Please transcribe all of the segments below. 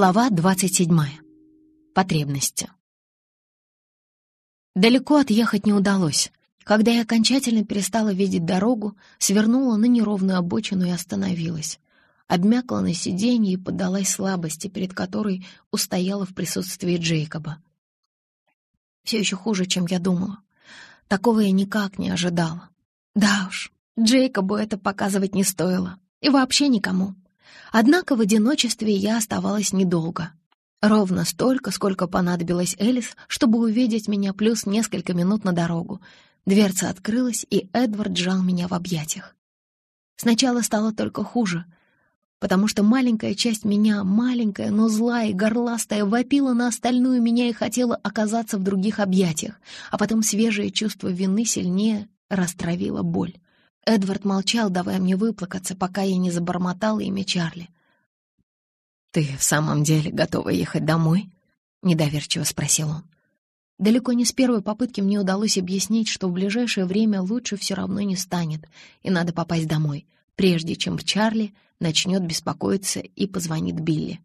Глава 27. Потребности. Далеко отъехать не удалось. Когда я окончательно перестала видеть дорогу, свернула на неровную обочину и остановилась. Обмякла на сиденье и поддалась слабости, перед которой устояла в присутствии Джейкоба. Все еще хуже, чем я думала. Такого я никак не ожидала. Да уж, Джейкобу это показывать не стоило. И вообще никому. Однако в одиночестве я оставалась недолго. Ровно столько, сколько понадобилось Элис, чтобы увидеть меня, плюс несколько минут на дорогу. Дверца открылась, и Эдвард сжал меня в объятиях. Сначала стало только хуже, потому что маленькая часть меня, маленькая, но злая и горластая, вопила на остальную меня и хотела оказаться в других объятиях, а потом свежее чувство вины сильнее растравило боль. Эдвард молчал, давая мне выплакаться, пока я не забормотала имя Чарли. «Ты в самом деле готова ехать домой?» — недоверчиво спросил он. Далеко не с первой попытки мне удалось объяснить, что в ближайшее время лучше все равно не станет, и надо попасть домой, прежде чем Чарли начнет беспокоиться и позвонит Билли.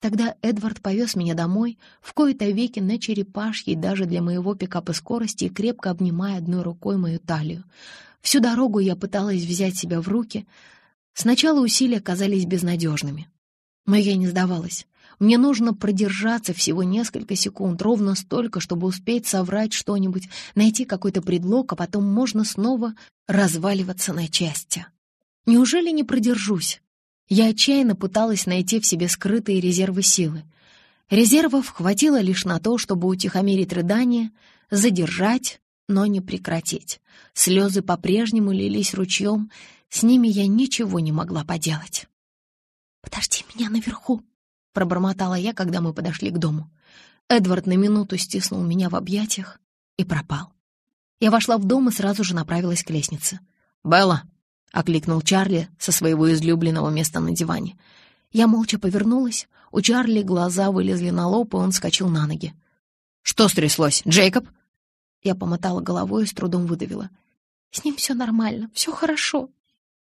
Тогда Эдвард повез меня домой, в кои-то веки на черепашьей даже для моего пикапа скорости, крепко обнимая одной рукой мою талию. Всю дорогу я пыталась взять себя в руки. Сначала усилия казались безнадежными. Но я не сдавалась. Мне нужно продержаться всего несколько секунд, ровно столько, чтобы успеть соврать что-нибудь, найти какой-то предлог, а потом можно снова разваливаться на части. Неужели не продержусь? Я отчаянно пыталась найти в себе скрытые резервы силы. Резервов хватило лишь на то, чтобы утихомирить рыдание, задержать, но не прекратить. Слезы по-прежнему лились ручьем, с ними я ничего не могла поделать. «Подожди меня наверху», — пробормотала я, когда мы подошли к дому. Эдвард на минуту стиснул меня в объятиях и пропал. Я вошла в дом и сразу же направилась к лестнице. «Белла!» — окликнул Чарли со своего излюбленного места на диване. Я молча повернулась, у Чарли глаза вылезли на лоб, и он скачал на ноги. «Что стряслось, Джейкоб?» Я помотала головой и с трудом выдавила. «С ним все нормально, все хорошо».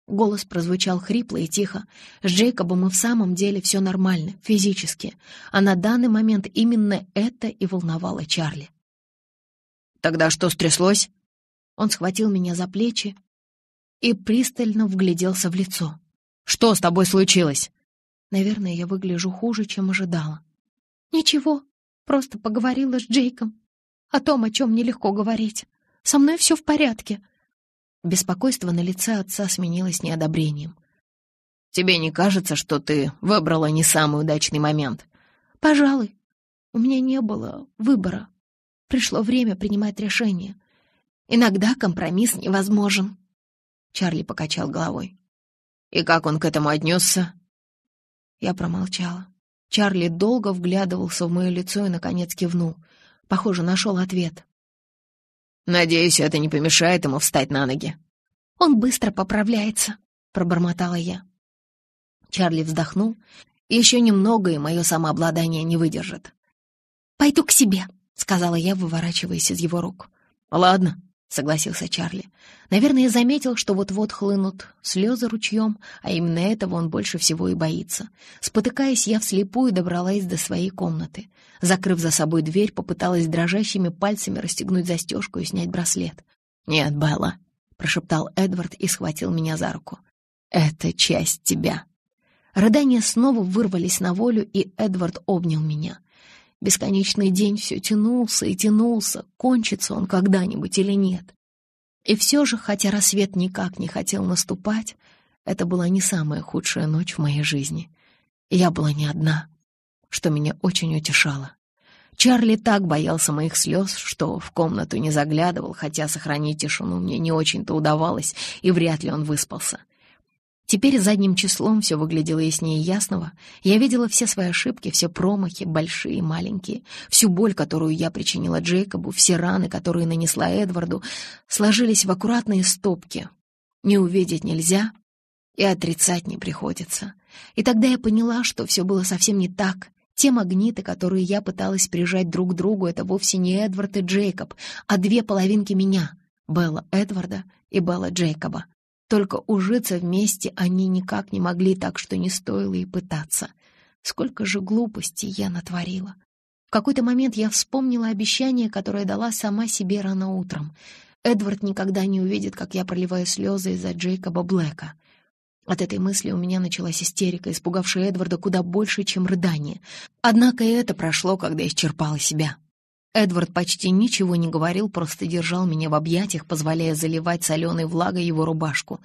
Голос прозвучал хрипло и тихо. С Джейкобом и в самом деле все нормально, физически. А на данный момент именно это и волновало Чарли. «Тогда что стряслось?» Он схватил меня за плечи и пристально вгляделся в лицо. «Что с тобой случилось?» Наверное, я выгляжу хуже, чем ожидала. «Ничего, просто поговорила с Джейком о том, о чем нелегко говорить. Со мной все в порядке». Беспокойство на лице отца сменилось неодобрением. «Тебе не кажется, что ты выбрала не самый удачный момент?» «Пожалуй. У меня не было выбора. Пришло время принимать решение. Иногда компромисс невозможен». Чарли покачал головой. «И как он к этому отнесся?» Я промолчала. Чарли долго вглядывался в мое лицо и, наконец, кивнул — Похоже, нашел ответ. «Надеюсь, это не помешает ему встать на ноги». «Он быстро поправляется», — пробормотала я. Чарли вздохнул. «Еще немного, и мое самообладание не выдержит». «Пойду к себе», — сказала я, выворачиваясь из его рук. «Ладно», — согласился Чарли. Наверное, заметил, что вот-вот хлынут слезы ручьем, а именно этого он больше всего и боится. Спотыкаясь, я вслепую добралась до своей комнаты. Закрыв за собой дверь, попыталась дрожащими пальцами расстегнуть застежку и снять браслет. «Нет, Белла», — прошептал Эдвард и схватил меня за руку. «Это часть тебя». Рыдания снова вырвались на волю, и Эдвард обнял меня. Бесконечный день все тянулся и тянулся, кончится он когда-нибудь или нет. И все же, хотя рассвет никак не хотел наступать, это была не самая худшая ночь в моей жизни. я была не одна, что меня очень утешало. Чарли так боялся моих слез, что в комнату не заглядывал, хотя сохранить тишину мне не очень-то удавалось, и вряд ли он выспался. Теперь задним числом все выглядело яснее ясного. Я видела все свои ошибки, все промахи, большие и маленькие, всю боль, которую я причинила Джейкобу, все раны, которые нанесла Эдварду, сложились в аккуратные стопки. Не увидеть нельзя, и отрицать не приходится. И тогда я поняла, что все было совсем не так. Те магниты, которые я пыталась прижать друг к другу, это вовсе не Эдвард и Джейкоб, а две половинки меня — Белла Эдварда и Белла Джейкоба. Только ужиться вместе они никак не могли, так что не стоило и пытаться. Сколько же глупостей я натворила. В какой-то момент я вспомнила обещание, которое дала сама себе рано утром. Эдвард никогда не увидит, как я проливаю слезы из-за Джейкоба Блэка. От этой мысли у меня началась истерика, испугавшая Эдварда куда больше, чем рыдание. Однако и это прошло, когда исчерпала себя. Эдвард почти ничего не говорил, просто держал меня в объятиях, позволяя заливать соленой влагой его рубашку.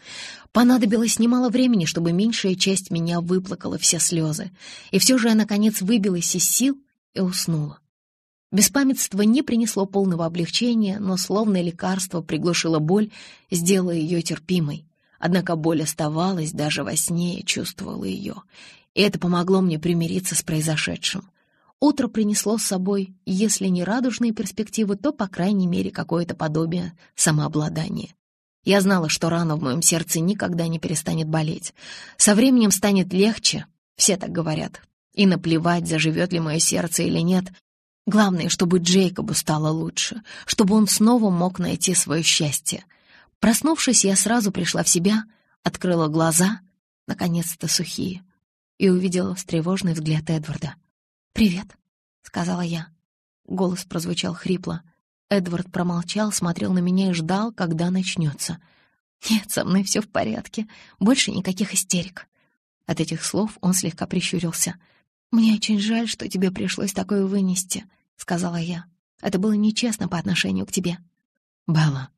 Понадобилось немало времени, чтобы меньшая часть меня выплакала все слезы. И все же я, наконец, выбилась из сил и уснула. Беспамятство не принесло полного облегчения, но словно лекарство приглушило боль, сделало ее терпимой. Однако боль оставалась, даже во сне я чувствовала ее. И это помогло мне примириться с произошедшим. Утро принесло с собой, если не радужные перспективы, то, по крайней мере, какое-то подобие самообладания. Я знала, что рана в моем сердце никогда не перестанет болеть. Со временем станет легче, все так говорят. И наплевать, заживет ли мое сердце или нет. Главное, чтобы Джейкобу стало лучше, чтобы он снова мог найти свое счастье. Проснувшись, я сразу пришла в себя, открыла глаза, наконец-то сухие, и увидела встревоженный взгляд Эдварда. «Привет», — сказала я. Голос прозвучал хрипло. Эдвард промолчал, смотрел на меня и ждал, когда начнется. «Нет, со мной все в порядке. Больше никаких истерик». От этих слов он слегка прищурился. «Мне очень жаль, что тебе пришлось такое вынести», — сказала я. «Это было нечестно по отношению к тебе». «Белла,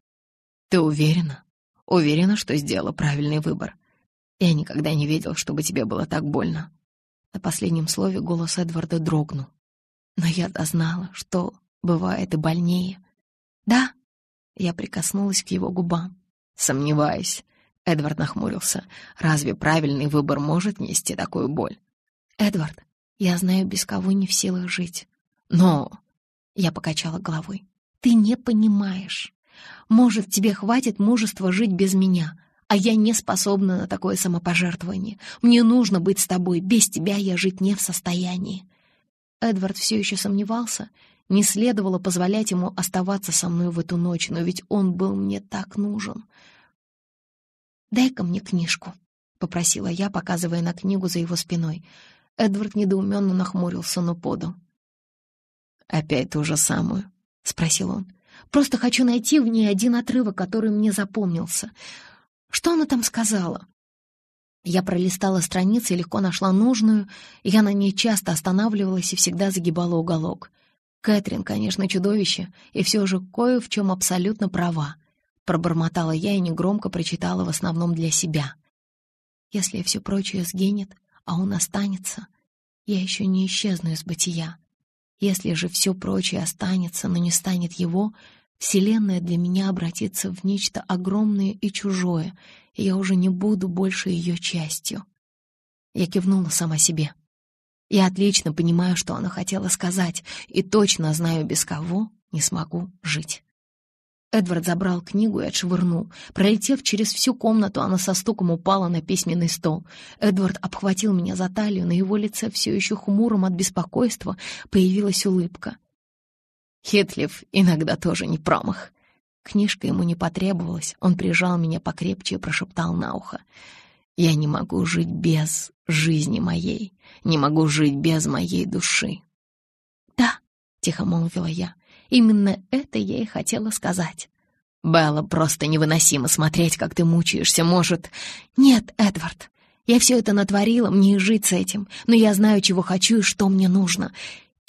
ты уверена? Уверена, что сделала правильный выбор? Я никогда не видел, чтобы тебе было так больно». На последнем слове голос Эдварда дрогнул. Но я-то знала, что бывает и больнее. «Да?» Я прикоснулась к его губам. «Сомневаюсь». Эдвард нахмурился. «Разве правильный выбор может нести такую боль?» «Эдвард, я знаю, без кого не в силах жить. Но...» Я покачала головой. «Ты не понимаешь. Может, тебе хватит мужества жить без меня, а я не способна на такое самопожертвование. Мне нужно быть с тобой, без тебя я жить не в состоянии». Эдвард все еще сомневался. Не следовало позволять ему оставаться со мной в эту ночь, но ведь он был мне так нужен. «Дай-ка мне книжку», — попросила я, показывая на книгу за его спиной. Эдвард недоуменно нахмурился, но подал. «Опять ту же самую?» — спросил он. «Просто хочу найти в ней один отрывок, который мне запомнился. Что она там сказала? Я пролистала страницы и легко нашла нужную, я на ней часто останавливалась и всегда загибала уголок. Кэтрин, конечно, чудовище, и все же кое в чем абсолютно права. Пробормотала я и негромко прочитала в основном для себя. Если все прочее сгинет, а он останется, я еще не исчезну из бытия. Если же все прочее останется, но не станет его, Вселенная для меня обратится в нечто огромное и чужое, и я уже не буду больше ее частью. Я кивнула сама себе. Я отлично понимаю, что она хотела сказать, и точно знаю, без кого не смогу жить. Эдвард забрал книгу и отшвырнул. Пролетев через всю комнату, она со стуком упала на письменный стол. Эдвард обхватил меня за талию, на его лице все еще хмуром от беспокойства появилась улыбка. Хитлив иногда тоже не промах. Книжка ему не потребовалась, он прижал меня покрепче и прошептал на ухо. «Я не могу жить без жизни моей, не могу жить без моей души». «Да», — тихо молвила я, — «именно это я и хотела сказать». «Белла, просто невыносимо смотреть, как ты мучаешься, может...» «Нет, Эдвард, я все это натворила, мне и жить с этим, но я знаю, чего хочу и что мне нужно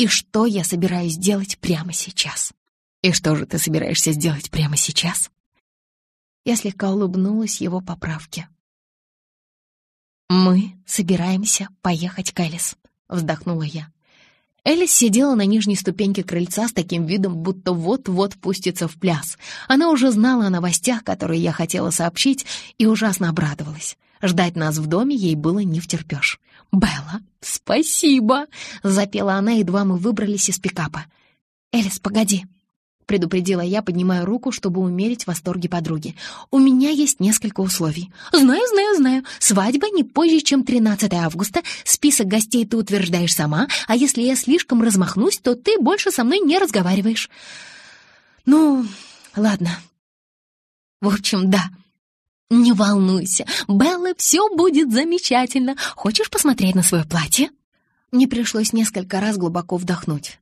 и что я собираюсь делать прямо сейчас. И что же ты собираешься сделать прямо сейчас? Я слегка улыбнулась его поправке. «Мы собираемся поехать к Элис», — вздохнула я. Элис сидела на нижней ступеньке крыльца с таким видом, будто вот-вот пустится в пляс. Она уже знала о новостях, которые я хотела сообщить, и ужасно обрадовалась. Ждать нас в доме ей было не втерпёшь. «Белла, спасибо!» — запела она, едва мы выбрались из пикапа. «Элис, погоди!» — предупредила я, поднимая руку, чтобы умерить восторги подруги. «У меня есть несколько условий. Знаю, знаю, знаю. Свадьба не позже, чем 13 августа. Список гостей ты утверждаешь сама, а если я слишком размахнусь, то ты больше со мной не разговариваешь». «Ну, ладно. В общем, да». «Не волнуйся, Белла, все будет замечательно. Хочешь посмотреть на свое платье?» Мне пришлось несколько раз глубоко вдохнуть.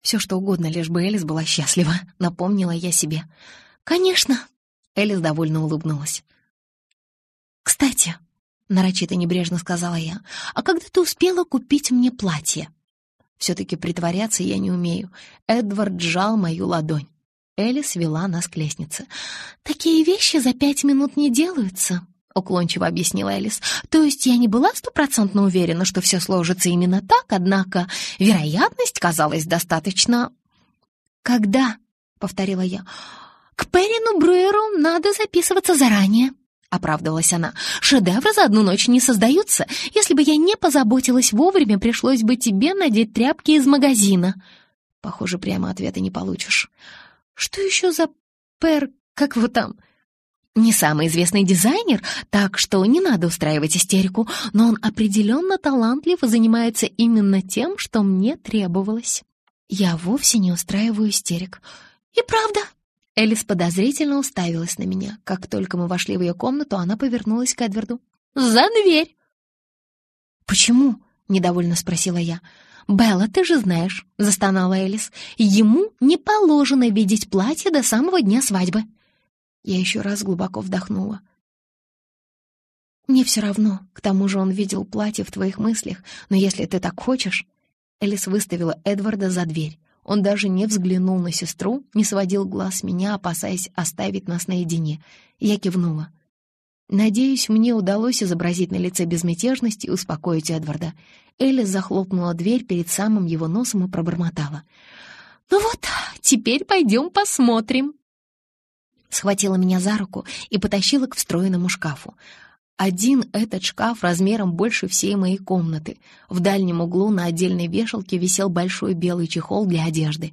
Все что угодно, лишь бы Элис была счастлива, напомнила я себе. «Конечно!» — Элис довольно улыбнулась. «Кстати», — нарочито небрежно сказала я, «а когда ты успела купить мне платье?» Все-таки притворяться я не умею. Эдвард сжал мою ладонь. Элис вела нас к лестнице. «Такие вещи за пять минут не делаются», — уклончиво объяснила Элис. «То есть я не была стопроцентно уверена, что все сложится именно так, однако вероятность казалась достаточно...» «Когда?» — повторила я. «К Перину Бруеру надо записываться заранее», — оправдывалась она. «Шедевры за одну ночь не создаются. Если бы я не позаботилась вовремя, пришлось бы тебе надеть тряпки из магазина». Похоже, прямо ответа не получишь. «Что еще за Пер... как его там?» Не самый известный дизайнер, так что не надо устраивать истерику, но он определенно талантлив и занимается именно тем, что мне требовалось. Я вовсе не устраиваю истерик. И правда, Элис подозрительно уставилась на меня. Как только мы вошли в ее комнату, она повернулась к Эдварду. «За дверь!» «Почему?» — недовольно спросила я. «Белла, ты же знаешь», — застонала Элис, «ему не положено видеть платье до самого дня свадьбы». Я еще раз глубоко вдохнула. «Мне все равно, к тому же он видел платье в твоих мыслях, но если ты так хочешь...» Элис выставила Эдварда за дверь. Он даже не взглянул на сестру, не сводил глаз с меня, опасаясь оставить нас наедине. Я кивнула. Надеюсь, мне удалось изобразить на лице безмятежность и успокоить Эдварда. Элис захлопнула дверь перед самым его носом и пробормотала. «Ну вот, теперь пойдем посмотрим». Схватила меня за руку и потащила к встроенному шкафу. Один этот шкаф размером больше всей моей комнаты. В дальнем углу на отдельной вешалке висел большой белый чехол для одежды.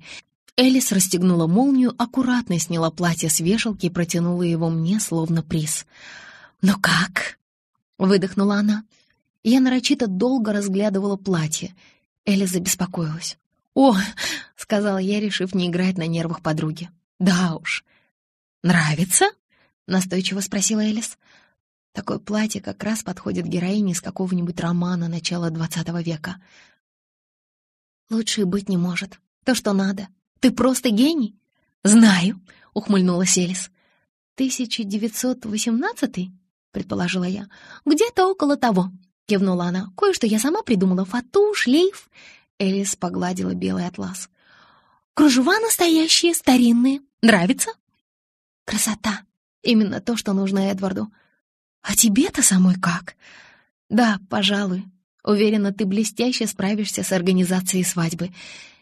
Элис расстегнула молнию, аккуратно сняла платье с вешалки и протянула его мне, словно приз. «Ну как?» — выдохнула она. Я нарочито долго разглядывала платье. Элис забеспокоилась. «О!» — сказала я, решив не играть на нервах подруги. «Да уж». «Нравится?» — настойчиво спросила Элис. Такое платье как раз подходит героине из какого-нибудь романа начала двадцатого века. Лучше и быть не может. То, что надо. Ты просто гений. Знаю, ухмыльнулась Элис. 1918 предположила я. Где-то около того, кивнула она. Кое-что я сама придумала. Фату, шлейф. Элис погладила белый атлас. Кружева настоящие, старинные. Нравится? Красота. Именно то, что нужно Эдварду. «А тебе-то самой как?» «Да, пожалуй. Уверена, ты блестяще справишься с организацией свадьбы.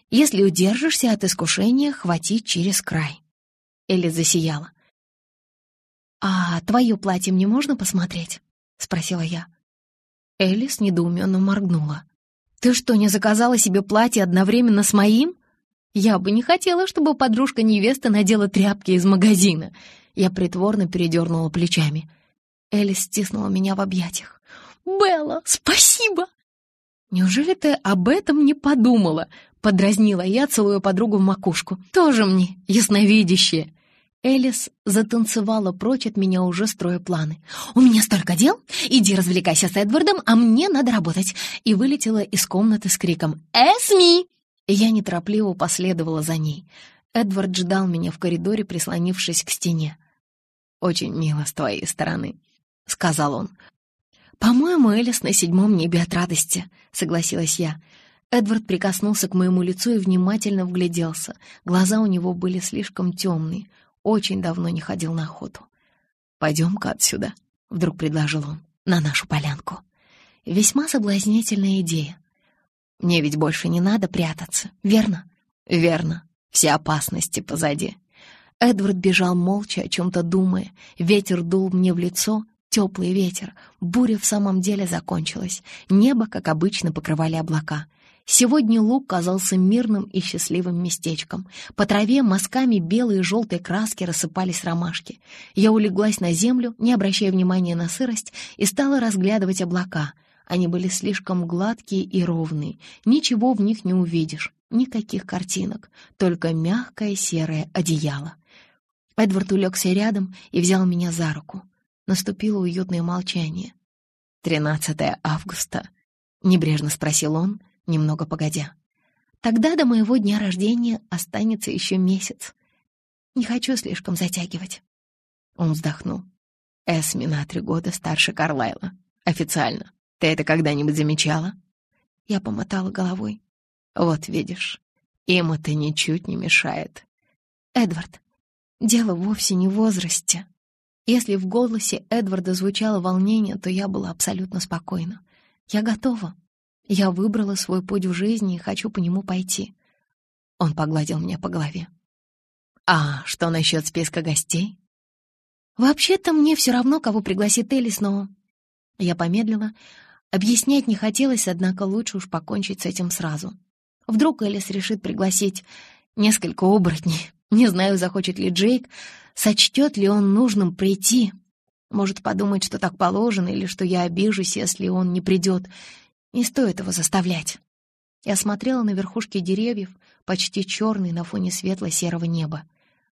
Если удержишься от искушения, хватить через край». Элли засияла. «А твое платье мне можно посмотреть?» — спросила я. Элис недоуменно моргнула. «Ты что, не заказала себе платье одновременно с моим?» «Я бы не хотела, чтобы подружка невесты надела тряпки из магазина». Я притворно передернула плечами. Элли стиснула меня в объятиях. «Белла, спасибо!» «Неужели ты об этом не подумала?» — подразнила я, целую подругу в макушку. «Тоже мне ясновидящее!» Элис затанцевала прочь от меня, уже строя планы. «У меня столько дел! Иди развлекайся с Эдвардом, а мне надо работать!» И вылетела из комнаты с криком «Эсми!» Я неторопливо последовала за ней. Эдвард ждал меня в коридоре, прислонившись к стене. «Очень мило с твоей стороны», — сказал он. «По-моему, Элис на седьмом небе от радости», — согласилась я. Эдвард прикоснулся к моему лицу и внимательно вгляделся. Глаза у него были слишком темные. Очень давно не ходил на охоту. «Пойдем-ка отсюда», — вдруг предложил он, — «на нашу полянку». Весьма соблазнительная идея. Мне ведь больше не надо прятаться, верно? Верно. Все опасности позади. Эдвард бежал молча, о чем-то думая. Ветер дул мне в лицо, Теплый ветер. Буря в самом деле закончилась. Небо, как обычно, покрывали облака. Сегодня луг казался мирным и счастливым местечком. По траве мазками белой и желтой краски рассыпались ромашки. Я улеглась на землю, не обращая внимания на сырость, и стала разглядывать облака. Они были слишком гладкие и ровные. Ничего в них не увидишь. Никаких картинок. Только мягкое серое одеяло. Эдвард улегся рядом и взял меня за руку. Наступило уютное молчание. «Тринадцатое августа», — небрежно спросил он, немного погодя. «Тогда до моего дня рождения останется еще месяц. Не хочу слишком затягивать». Он вздохнул. Эсми на три года старше Карлайла. Официально. Ты это когда-нибудь замечала? Я помотала головой. Вот видишь, им это ничуть не мешает. Эдвард, дело вовсе не в возрасте. Если в голосе Эдварда звучало волнение, то я была абсолютно спокойна. Я готова. Я выбрала свой путь в жизни и хочу по нему пойти. Он погладил меня по голове. «А что насчет списка гостей?» «Вообще-то мне все равно, кого пригласит Элис, но...» Я помедлила. Объяснять не хотелось, однако лучше уж покончить с этим сразу. Вдруг Элис решит пригласить несколько оборотней. Не знаю, захочет ли Джейк, сочтет ли он нужным прийти. Может подумать, что так положено, или что я обижусь, если он не придет. Не стоит его заставлять. Я смотрела на верхушки деревьев, почти черные на фоне светло-серого неба.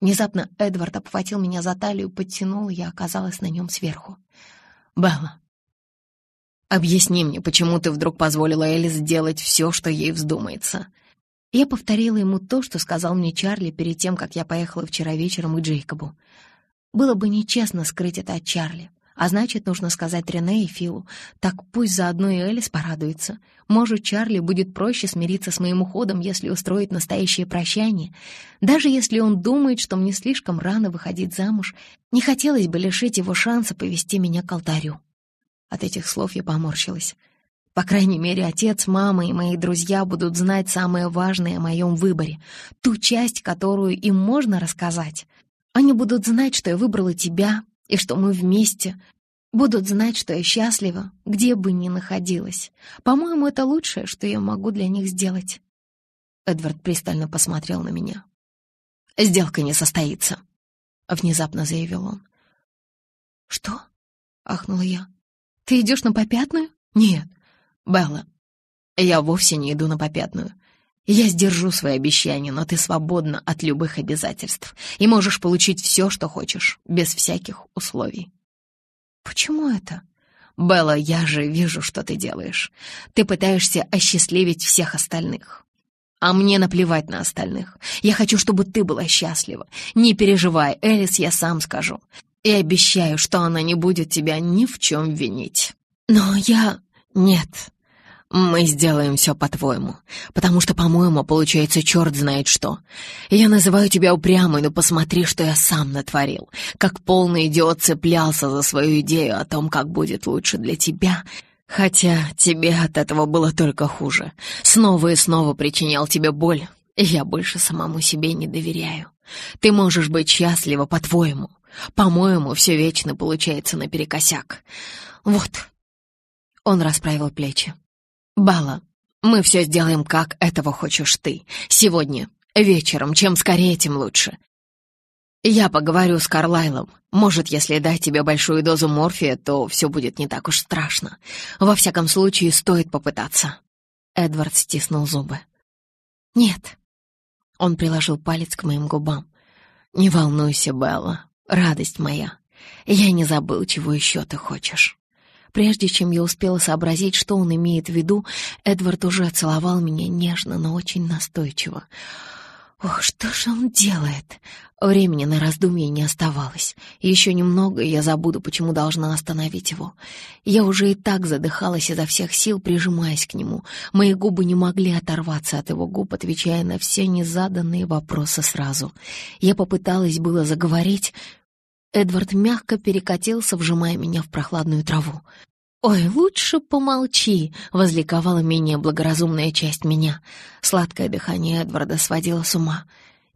Внезапно Эдвард обхватил меня за талию, подтянул, и я оказалась на нем сверху. «Белла, объясни мне, почему ты вдруг позволила Элис сделать все, что ей вздумается?» Я повторила ему то, что сказал мне Чарли перед тем, как я поехала вчера вечером к Джейкобу. Было бы нечестно скрыть это от Чарли. А значит, нужно сказать Рене и Филу. Так пусть заодно и Элис порадуется. Может, Чарли будет проще смириться с моим уходом, если устроить настоящее прощание. Даже если он думает, что мне слишком рано выходить замуж, не хотелось бы лишить его шанса повести меня к алтарю. От этих слов я поморщилась. По крайней мере, отец, мама и мои друзья будут знать самое важное о моем выборе, ту часть, которую им можно рассказать. Они будут знать, что я выбрала тебя, и что мы вместе, будут знать, что я счастлива, где бы ни находилась. По-моему, это лучшее, что я могу для них сделать. Эдвард пристально посмотрел на меня. «Сделка не состоится», — внезапно заявил он. «Что?» — ахнула я. «Ты идешь на попятную?» «Нет, Белла, я вовсе не иду на попятную. Я сдержу свои обещания, но ты свободна от любых обязательств и можешь получить все, что хочешь, без всяких условий. Почему это? Белла, я же вижу, что ты делаешь. Ты пытаешься осчастливить всех остальных. А мне наплевать на остальных. Я хочу, чтобы ты была счастлива. Не переживай, Элис, я сам скажу. И обещаю, что она не будет тебя ни в чем винить. Но я... Нет, мы сделаем все по-твоему, потому что, по-моему, получается черт знает что. Я называю тебя упрямой, но посмотри, что я сам натворил. Как полный идиот цеплялся за свою идею о том, как будет лучше для тебя, хотя тебе от этого было только хуже. Снова и снова причинял тебе боль, я больше самому себе не доверяю. Ты можешь быть счастлива по-твоему. По-моему, все вечно получается наперекосяк. Вот. Он расправил плечи. «Бала, мы все сделаем, как этого хочешь ты. Сегодня, вечером, чем скорее, тем лучше. Я поговорю с Карлайлом. Может, если дать тебе большую дозу морфия, то все будет не так уж страшно. Во всяком случае, стоит попытаться». Эдвард стиснул зубы. «Нет». Он приложил палец к моим губам. «Не волнуйся, Белла, радость моя. Я не забыл, чего еще ты хочешь». Прежде чем я успела сообразить, что он имеет в виду, Эдвард уже целовал меня нежно, но очень настойчиво. Ох, что же он делает? Времени на раздумье не оставалось. Еще немного, и я забуду, почему должна остановить его. Я уже и так задыхалась изо всех сил, прижимаясь к нему. Мои губы не могли оторваться от его губ, отвечая на все незаданные вопросы сразу. Я попыталась было заговорить, Эдвард мягко перекатился, вжимая меня в прохладную траву. «Ой, лучше помолчи!» — возликовала менее благоразумная часть меня. Сладкое дыхание Эдварда сводило с ума.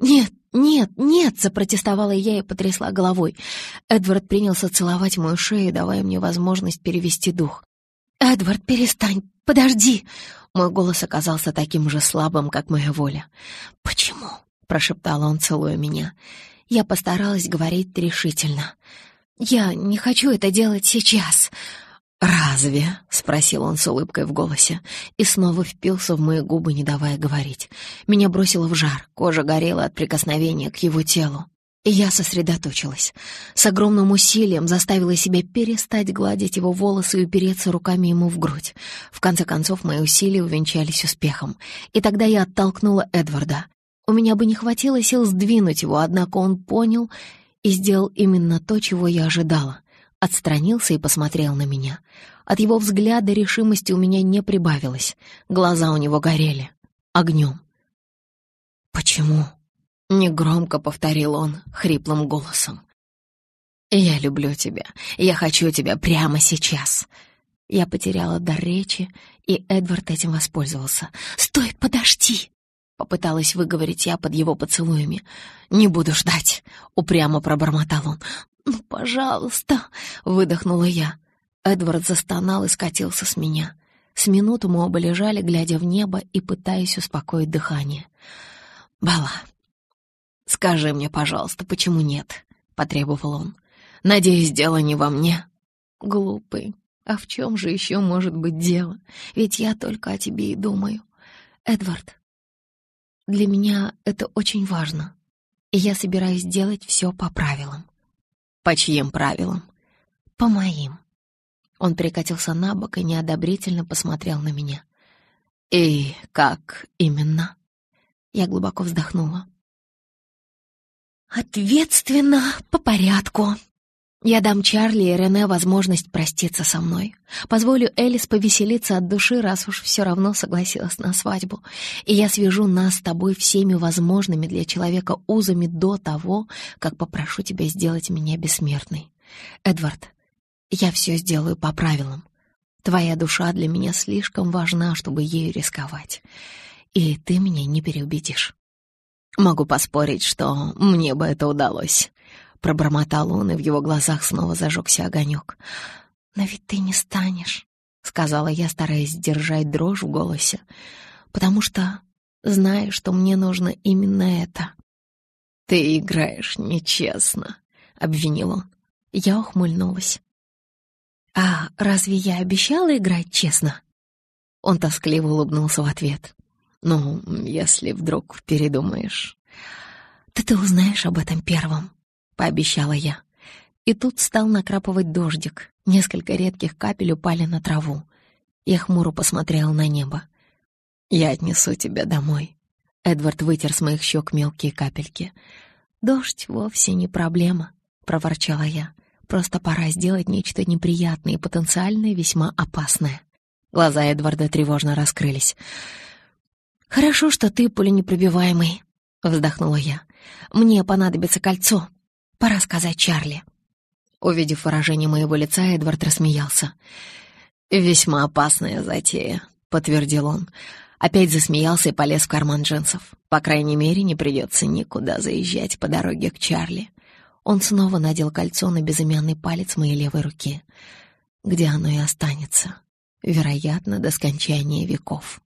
«Нет, нет, нет!» — запротестовала я и потрясла головой. Эдвард принялся целовать мою шею, давая мне возможность перевести дух. «Эдвард, перестань! Подожди!» Мой голос оказался таким же слабым, как моя воля. «Почему?» — прошептал он, целуя меня. Я постаралась говорить решительно. «Я не хочу это делать сейчас». «Разве?» — спросил он с улыбкой в голосе и снова впился в мои губы, не давая говорить. Меня бросило в жар, кожа горела от прикосновения к его телу. Я сосредоточилась. С огромным усилием заставила себя перестать гладить его волосы и упереться руками ему в грудь. В конце концов, мои усилия увенчались успехом. И тогда я оттолкнула Эдварда. У меня бы не хватило сил сдвинуть его, однако он понял и сделал именно то, чего я ожидала. Отстранился и посмотрел на меня. От его взгляда решимости у меня не прибавилось. Глаза у него горели. Огнем. «Почему?» — негромко повторил он хриплым голосом. «Я люблю тебя. Я хочу тебя прямо сейчас». Я потеряла дар речи, и Эдвард этим воспользовался. «Стой, подожди!» — попыталась выговорить я под его поцелуями. «Не буду ждать», — упрямо пробормотал он. «Ну, пожалуйста», — выдохнула я. Эдвард застонал и скатился с меня. С минуту мы оба лежали, глядя в небо и пытаясь успокоить дыхание. «Бала, скажи мне, пожалуйста, почему нет?» — потребовал он. «Надеюсь, дело не во мне». «Глупый, а в чем же еще может быть дело? Ведь я только о тебе и думаю. Эдвард, для меня это очень важно, и я собираюсь делать все по правилам». «По чьим правилам?» «По моим». Он прикатился на бок и неодобрительно посмотрел на меня. «И как именно?» Я глубоко вздохнула. «Ответственно, по порядку. Я дам Чарли и Рене возможность проститься со мной. Позволю Элис повеселиться от души, раз уж все равно согласилась на свадьбу. И я свяжу нас с тобой всеми возможными для человека узами до того, как попрошу тебя сделать меня бессмертной. Эдвард, я все сделаю по правилам. Твоя душа для меня слишком важна, чтобы ею рисковать и ты меня не переубедишь. Могу поспорить, что мне бы это удалось. Пробормотал он, и в его глазах снова зажегся огонек. «Но ведь ты не станешь», — сказала я, стараясь сдержать дрожь в голосе, «потому что знаю, что мне нужно именно это». «Ты играешь нечестно», — обвинил он. Я ухмыльнулась. «А разве я обещала играть честно?» Он тоскливо улыбнулся в ответ. Ну, если вдруг передумаешь. «Да ты узнаешь об этом первым», — пообещала я. И тут стал накрапывать дождик. Несколько редких капель упали на траву. Я хмуро посмотрела на небо. «Я отнесу тебя домой». Эдвард вытер с моих щек мелкие капельки. «Дождь вовсе не проблема», — проворчала я. «Просто пора сделать нечто неприятное и потенциально весьма опасное». Глаза Эдварда тревожно раскрылись. «Хорошо, что ты пуленепробиваемый», — вздохнула я. «Мне понадобится кольцо. Пора сказать Чарли». Увидев выражение моего лица, Эдвард рассмеялся. «Весьма опасная затея», — подтвердил он. Опять засмеялся и полез в карман джинсов. По крайней мере, не придется никуда заезжать по дороге к Чарли. Он снова надел кольцо на безымянный палец моей левой руки, где оно и останется, вероятно, до скончания веков.